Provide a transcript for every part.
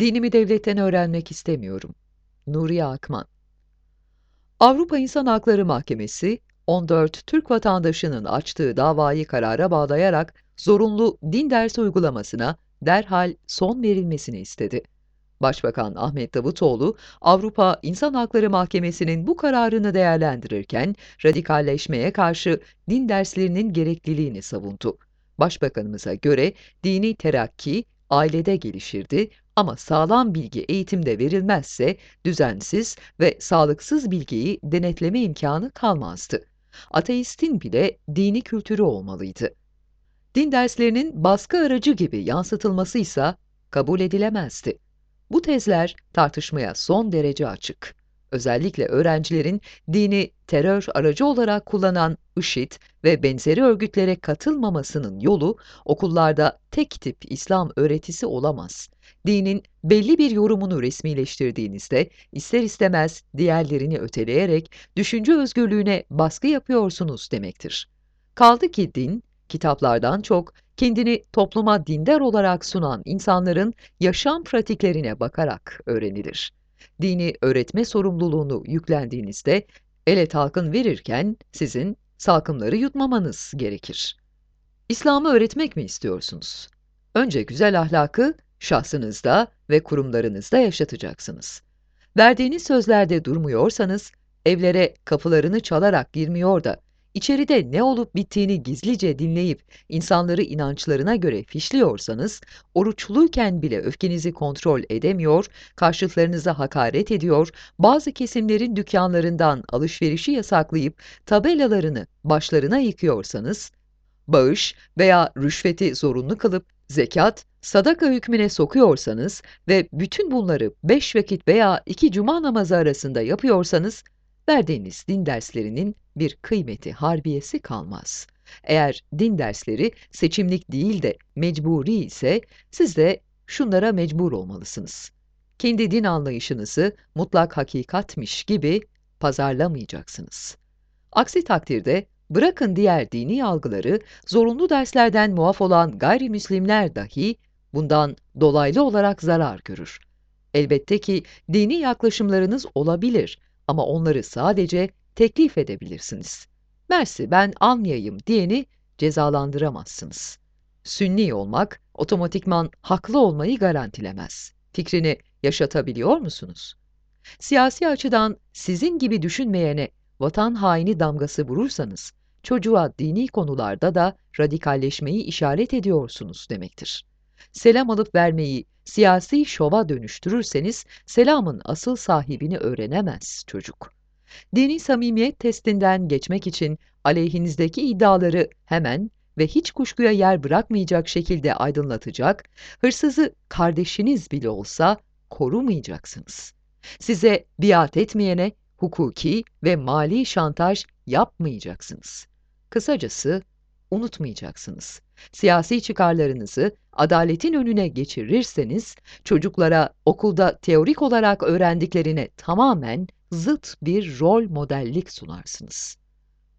Dinimi devletten öğrenmek istemiyorum. Nuriye Akman Avrupa İnsan Hakları Mahkemesi, 14 Türk vatandaşının açtığı davayı karara bağlayarak zorunlu din dersi uygulamasına derhal son verilmesini istedi. Başbakan Ahmet Davutoğlu, Avrupa İnsan Hakları Mahkemesi'nin bu kararını değerlendirirken radikalleşmeye karşı din derslerinin gerekliliğini savundu. Başbakanımıza göre dini terakki ailede gelişirdi ama sağlam bilgi eğitimde verilmezse düzensiz ve sağlıksız bilgiyi denetleme imkanı kalmazdı. Ateistin bile dini kültürü olmalıydı. Din derslerinin baskı aracı gibi yansıtılması ise kabul edilemezdi. Bu tezler tartışmaya son derece açık. Özellikle öğrencilerin dini terör aracı olarak kullanan IŞİD ve benzeri örgütlere katılmamasının yolu okullarda tek tip İslam öğretisi olamaz. Dinin belli bir yorumunu resmileştirdiğinizde ister istemez diğerlerini öteleyerek düşünce özgürlüğüne baskı yapıyorsunuz demektir. Kaldı ki din kitaplardan çok kendini topluma dindar olarak sunan insanların yaşam pratiklerine bakarak öğrenilir. Dini öğretme sorumluluğunu yüklendiğinizde ele talkın verirken sizin salkımları yutmamanız gerekir. İslam'ı öğretmek mi istiyorsunuz? Önce güzel ahlakı şahsınızda ve kurumlarınızda yaşatacaksınız. Verdiğiniz sözlerde durmuyorsanız, evlere kapılarını çalarak girmiyor da İçeride ne olup bittiğini gizlice dinleyip insanları inançlarına göre fişliyorsanız, oruçluyken bile öfkenizi kontrol edemiyor, karşıtlarınıza hakaret ediyor, bazı kesimlerin dükkanlarından alışverişi yasaklayıp tabelalarını başlarına yıkıyorsanız, bağış veya rüşveti zorunlu kılıp zekat, sadaka hükmüne sokuyorsanız ve bütün bunları beş vakit veya iki cuma namazı arasında yapıyorsanız, verdiğiniz din derslerinin bir kıymeti harbiyesi kalmaz. Eğer din dersleri seçimlik değil de mecburi ise siz de şunlara mecbur olmalısınız. Kendi din anlayışınızı mutlak hakikatmiş gibi pazarlamayacaksınız. Aksi takdirde bırakın diğer dini algıları, zorunlu derslerden muaf olan gayrimüslimler dahi bundan dolaylı olarak zarar görür. Elbette ki dini yaklaşımlarınız olabilir ama onları sadece teklif edebilirsiniz. Mersi ben almayayım diyeni cezalandıramazsınız. Sünni olmak otomatikman haklı olmayı garantilemez. Fikrini yaşatabiliyor musunuz? Siyasi açıdan sizin gibi düşünmeyene vatan haini damgası vurursanız, çocuğa dini konularda da radikalleşmeyi işaret ediyorsunuz demektir. Selam alıp vermeyi siyasi şova dönüştürürseniz selamın asıl sahibini öğrenemez çocuk. Dini samimiyet testinden geçmek için aleyhinizdeki iddiaları hemen ve hiç kuşkuya yer bırakmayacak şekilde aydınlatacak, hırsızı kardeşiniz bile olsa korumayacaksınız. Size biat etmeyene hukuki ve mali şantaj yapmayacaksınız. Kısacası unutmayacaksınız. Siyasi çıkarlarınızı adaletin önüne geçirirseniz, çocuklara okulda teorik olarak öğrendiklerine tamamen zıt bir rol modellik sunarsınız.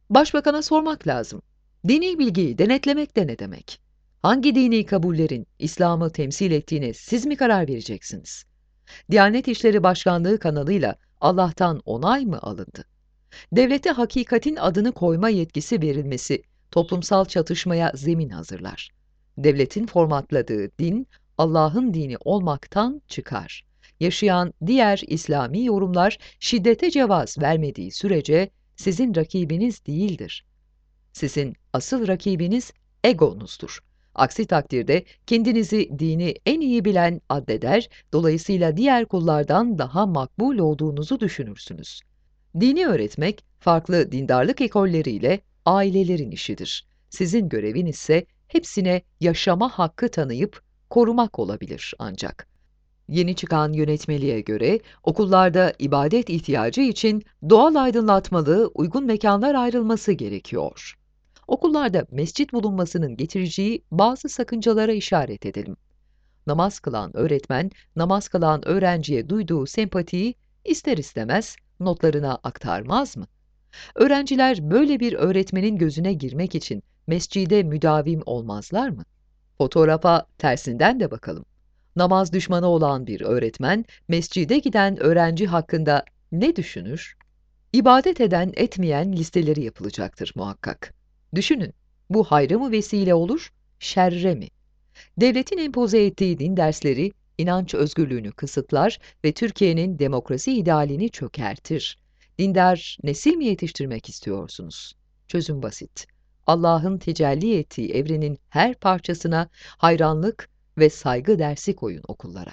Başbakana sormak lazım. Dini bilgiyi denetlemek de ne demek? Hangi dini kabullerin İslam'ı temsil ettiğine siz mi karar vereceksiniz? Diyanet İşleri Başkanlığı kanalıyla Allah'tan onay mı alındı? Devlete hakikatin adını koyma yetkisi verilmesi toplumsal çatışmaya zemin hazırlar. Devletin formatladığı din, Allah'ın dini olmaktan çıkar. Yaşayan diğer İslami yorumlar şiddete cevaz vermediği sürece sizin rakibiniz değildir. Sizin asıl rakibiniz egonuzdur. Aksi takdirde kendinizi dini en iyi bilen addeder, dolayısıyla diğer kullardan daha makbul olduğunuzu düşünürsünüz. Dini öğretmek, farklı dindarlık ekolleriyle ailelerin işidir. Sizin görevin ise hepsine yaşama hakkı tanıyıp korumak olabilir ancak. Yeni çıkan yönetmeliğe göre okullarda ibadet ihtiyacı için doğal aydınlatmalı uygun mekanlar ayrılması gerekiyor. Okullarda mescit bulunmasının getireceği bazı sakıncalara işaret edelim. Namaz kılan öğretmen, namaz kılan öğrenciye duyduğu sempatiyi ister istemez notlarına aktarmaz mı? Öğrenciler böyle bir öğretmenin gözüne girmek için mescide müdavim olmazlar mı? Fotoğrafa tersinden de bakalım. Namaz düşmanı olan bir öğretmen, mescide giden öğrenci hakkında ne düşünür? İbadet eden etmeyen listeleri yapılacaktır muhakkak. Düşünün, bu hayra mı vesile olur, şerre mi? Devletin empoze ettiği din dersleri, inanç özgürlüğünü kısıtlar ve Türkiye'nin demokrasi idealini çökertir. Dindar nesil mi yetiştirmek istiyorsunuz? Çözüm basit. Allah'ın tecelli ettiği evrenin her parçasına hayranlık ve saygı dersi koyun okullara.